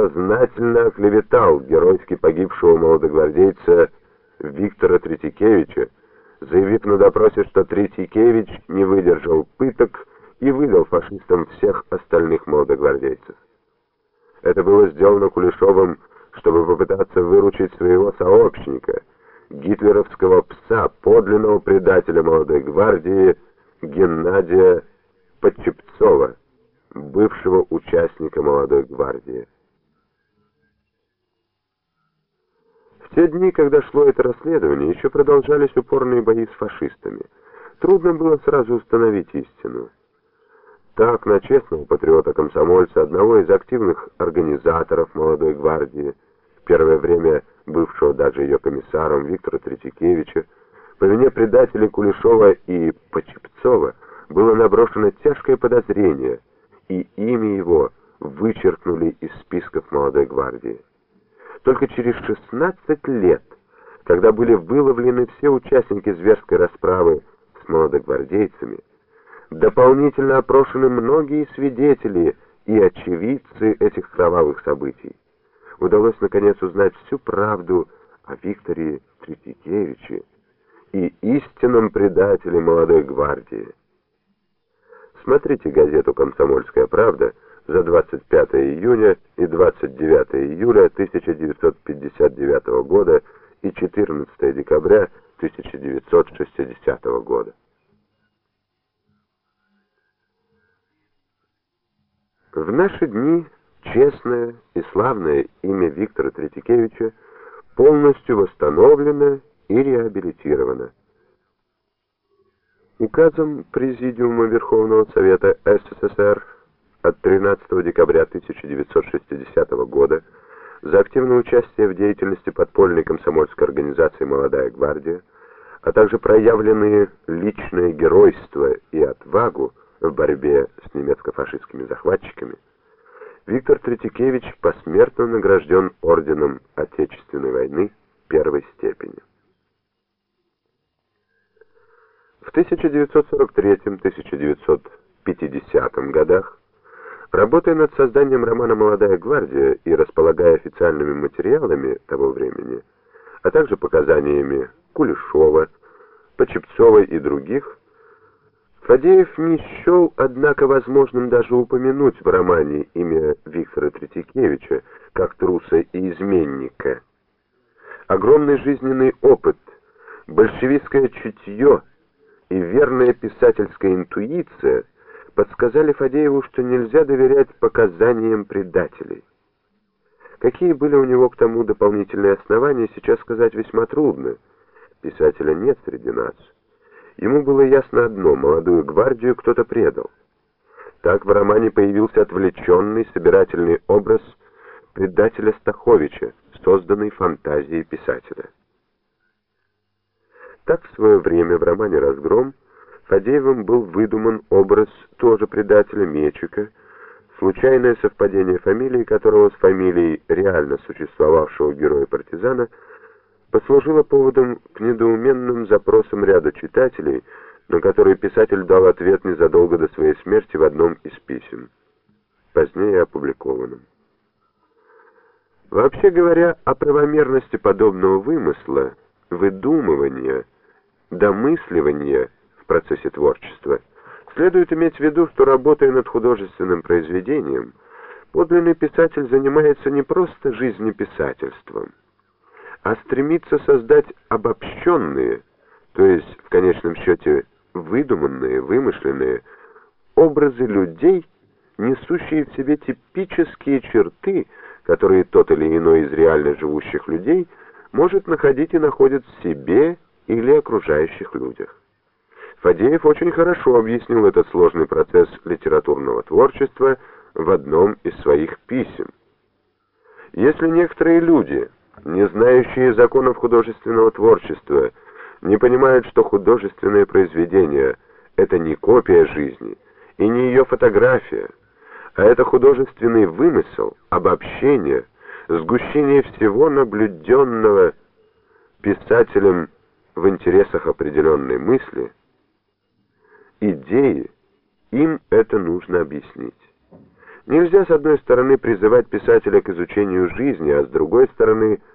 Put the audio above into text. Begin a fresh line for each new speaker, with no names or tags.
сознательно оклеветал геройски погибшего молодогвардейца Виктора Третьякевича, заявив на допросе, что Третьякевич не выдержал пыток и выдал фашистам всех остальных молодогвардейцев. Это было сделано Кулешовым, чтобы попытаться выручить своего сообщника, гитлеровского пса, подлинного предателя молодой гвардии Геннадия Подчепцова, бывшего участника молодой гвардии. Те дни, когда шло это расследование, еще продолжались упорные бои с фашистами. Трудно было сразу установить истину. Так, на честного патриота-комсомольца, одного из активных организаторов молодой гвардии, в первое время бывшего даже ее комиссаром Виктора Третьякевича, по вине предателей Кулешова и Почепцова было наброшено тяжкое подозрение, и имя его вычеркнули из списков молодой гвардии. Только через 16 лет, когда были выловлены все участники зверской расправы с молодогвардейцами, дополнительно опрошены многие свидетели и очевидцы этих кровавых событий. Удалось наконец узнать всю правду о Викторе Третьякевиче и истинном предателе молодой гвардии. Смотрите газету «Комсомольская правда» за 25 июня и 29 июля 1959 года и 14 декабря 1960 года. В наши дни честное и славное имя Виктора Третьякевича полностью восстановлено и реабилитировано. Указом Президиума Верховного Совета СССР от 13 декабря 1960 года за активное участие в деятельности подпольной комсомольской организации «Молодая гвардия», а также проявленные личное геройство и отвагу в борьбе с немецко-фашистскими захватчиками, Виктор Третьякевич посмертно награжден орденом Отечественной войны первой степени. В 1943-1950 годах Работая над созданием романа «Молодая гвардия» и располагая официальными материалами того времени, а также показаниями Кулешова, Почепцова и других, Фадеев не счел, однако, возможным даже упомянуть в романе имя Виктора Третьякевича как труса и изменника. Огромный жизненный опыт, большевистское чутье и верная писательская интуиция – подсказали Фадееву, что нельзя доверять показаниям предателей. Какие были у него к тому дополнительные основания, сейчас сказать весьма трудно. Писателя нет среди нас. Ему было ясно одно — молодую гвардию кто-то предал. Так в романе появился отвлеченный собирательный образ предателя Стаховича, созданный фантазией писателя. Так в свое время в романе «Разгром» Фадеевым был выдуман образ тоже предателя Мечика, случайное совпадение фамилии которого с фамилией реально существовавшего героя-партизана послужило поводом к недоуменным запросам ряда читателей, на которые писатель дал ответ незадолго до своей смерти в одном из писем, позднее опубликованном. Вообще говоря о правомерности подобного вымысла, выдумывания, домысливания – процессе творчества, следует иметь в виду, что работая над художественным произведением, подлинный писатель занимается не просто жизнеписательством, а стремится создать обобщенные, то есть в конечном счете выдуманные, вымышленные образы людей, несущие в себе типические черты, которые тот или иной из реально живущих людей может находить и находит в себе или окружающих людях. Фадеев очень хорошо объяснил этот сложный процесс литературного творчества в одном из своих писем. Если некоторые люди, не знающие законов художественного творчества, не понимают, что художественное произведение — это не копия жизни и не ее фотография, а это художественный вымысел, обобщение, сгущение всего наблюденного писателем в интересах определенной мысли — идеи, им это нужно объяснить. Нельзя с одной стороны призывать писателя к изучению жизни, а с другой стороны